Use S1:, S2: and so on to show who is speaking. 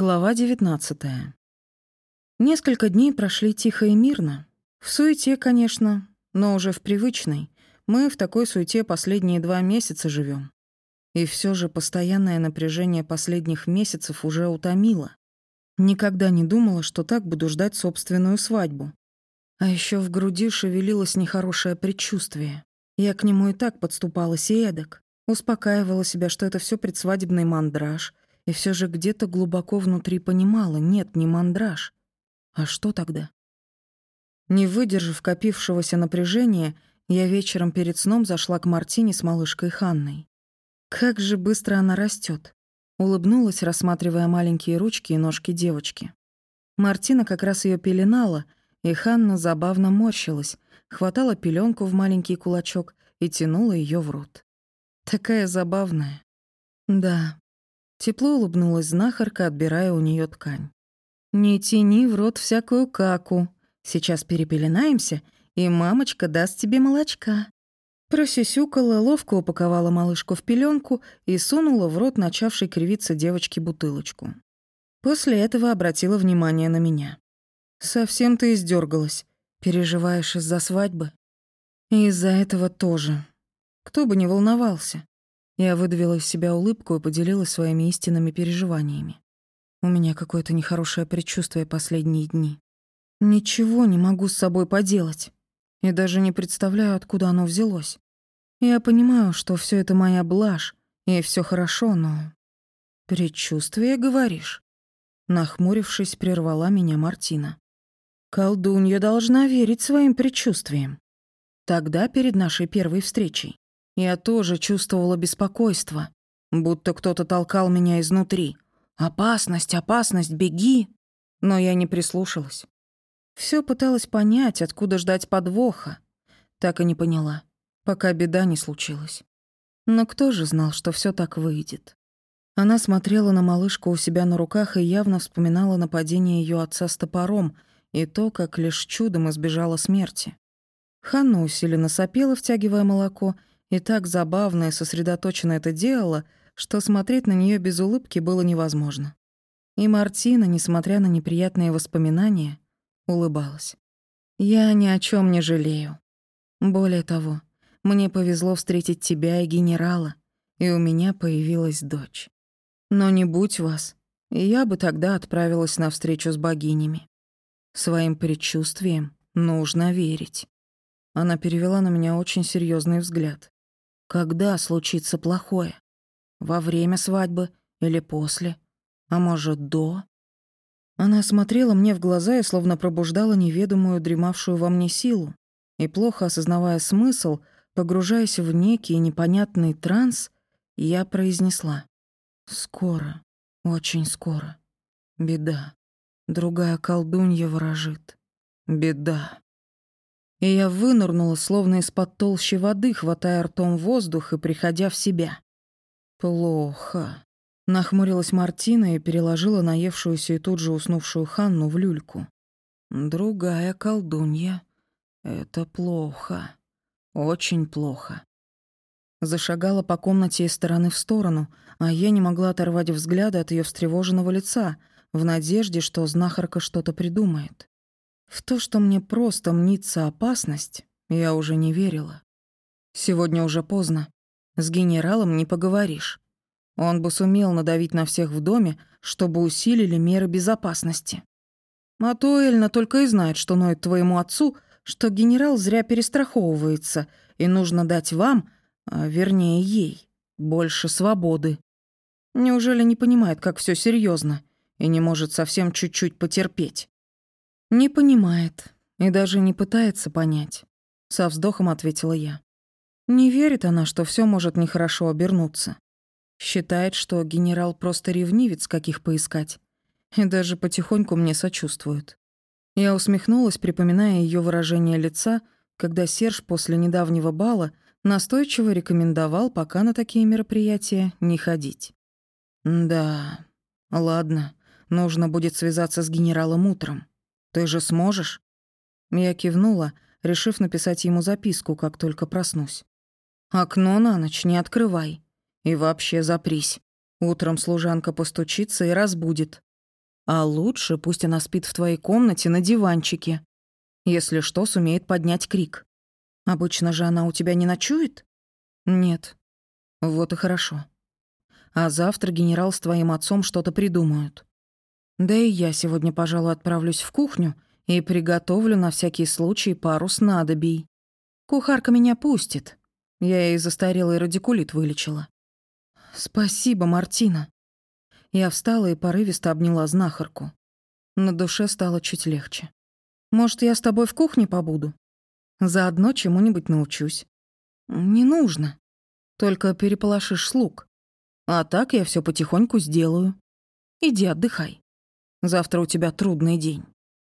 S1: Глава 19. Несколько дней прошли тихо и мирно. В суете, конечно, но уже в привычной. Мы в такой суете последние два месяца живем. И все же постоянное напряжение последних месяцев уже утомило. Никогда не думала, что так буду ждать собственную свадьбу. А еще в груди шевелилось нехорошее предчувствие. Я к нему и так подступалась и эдак. Успокаивала себя, что это все предсвадебный мандраж — и все же где-то глубоко внутри понимала, нет, не мандраж. А что тогда? Не выдержав копившегося напряжения, я вечером перед сном зашла к Мартине с малышкой Ханной. Как же быстро она растет. Улыбнулась, рассматривая маленькие ручки и ножки девочки. Мартина как раз ее пеленала, и Ханна забавно морщилась, хватала пеленку в маленький кулачок и тянула ее в рот. Такая забавная. Да, Тепло улыбнулась знахарка, отбирая у нее ткань. «Не тяни в рот всякую каку. Сейчас перепеленаемся, и мамочка даст тебе молочка». Просюсюкала, ловко упаковала малышку в пеленку и сунула в рот начавшей кривиться девочке бутылочку. После этого обратила внимание на меня. «Совсем ты издергалась. Переживаешь из-за свадьбы?» «И из-за этого тоже. Кто бы не волновался. Я выдавила из себя улыбку и поделилась своими истинными переживаниями. У меня какое-то нехорошее предчувствие последние дни. Ничего не могу с собой поделать. И даже не представляю, откуда оно взялось. Я понимаю, что все это моя блажь, и все хорошо, но... «Предчувствие, говоришь?» Нахмурившись, прервала меня Мартина. «Колдунья должна верить своим предчувствиям. Тогда, перед нашей первой встречей, я тоже чувствовала беспокойство, будто кто-то толкал меня изнутри. «Опасность, опасность, беги!» Но я не прислушалась. Все пыталась понять, откуда ждать подвоха. Так и не поняла, пока беда не случилась. Но кто же знал, что все так выйдет? Она смотрела на малышку у себя на руках и явно вспоминала нападение ее отца с топором и то, как лишь чудом избежала смерти. Ханна усиленно сопела, втягивая молоко, и так забавно и сосредоточенно это делала, что смотреть на нее без улыбки было невозможно. И Мартина, несмотря на неприятные воспоминания, улыбалась. «Я ни о чем не жалею. Более того, мне повезло встретить тебя и генерала, и у меня появилась дочь. Но не будь вас, я бы тогда отправилась на встречу с богинями. Своим предчувствием нужно верить». Она перевела на меня очень серьезный взгляд. Когда случится плохое? Во время свадьбы или после? А может, до? Она смотрела мне в глаза и словно пробуждала неведомую дремавшую во мне силу. И плохо осознавая смысл, погружаясь в некий непонятный транс, я произнесла. «Скоро, очень скоро. Беда. Другая колдунья ворожит. Беда» и я вынырнула, словно из-под толщи воды, хватая ртом воздух и приходя в себя. «Плохо», — нахмурилась Мартина и переложила наевшуюся и тут же уснувшую Ханну в люльку. «Другая колдунья. Это плохо. Очень плохо». Зашагала по комнате из стороны в сторону, а я не могла оторвать взгляда от ее встревоженного лица, в надежде, что знахарка что-то придумает. В то, что мне просто мнится опасность, я уже не верила. Сегодня уже поздно. С генералом не поговоришь. Он бы сумел надавить на всех в доме, чтобы усилили меры безопасности. А то Эльна только и знает, что ноет твоему отцу, что генерал зря перестраховывается, и нужно дать вам, а вернее ей, больше свободы. Неужели не понимает, как все серьезно, и не может совсем чуть-чуть потерпеть? «Не понимает и даже не пытается понять», — со вздохом ответила я. Не верит она, что все может нехорошо обернуться. Считает, что генерал просто ревнивец, каких поискать. И даже потихоньку мне сочувствует. Я усмехнулась, припоминая ее выражение лица, когда Серж после недавнего бала настойчиво рекомендовал пока на такие мероприятия не ходить. «Да, ладно, нужно будет связаться с генералом утром. Ты же сможешь?» Я кивнула, решив написать ему записку, как только проснусь. «Окно на ночь не открывай. И вообще запрись. Утром служанка постучится и разбудит. А лучше пусть она спит в твоей комнате на диванчике. Если что, сумеет поднять крик. Обычно же она у тебя не ночует? Нет. Вот и хорошо. А завтра генерал с твоим отцом что-то придумают. Да и я сегодня, пожалуй, отправлюсь в кухню и приготовлю на всякий случай пару снадобий. Кухарка меня пустит. Я ей застарелый радикулит вылечила. Спасибо, Мартина. Я встала и порывисто обняла знахарку. На душе стало чуть легче. Может, я с тобой в кухне побуду? Заодно чему-нибудь научусь. Не нужно. Только переполошишь слуг. А так я все потихоньку сделаю. Иди отдыхай. Завтра у тебя трудный день.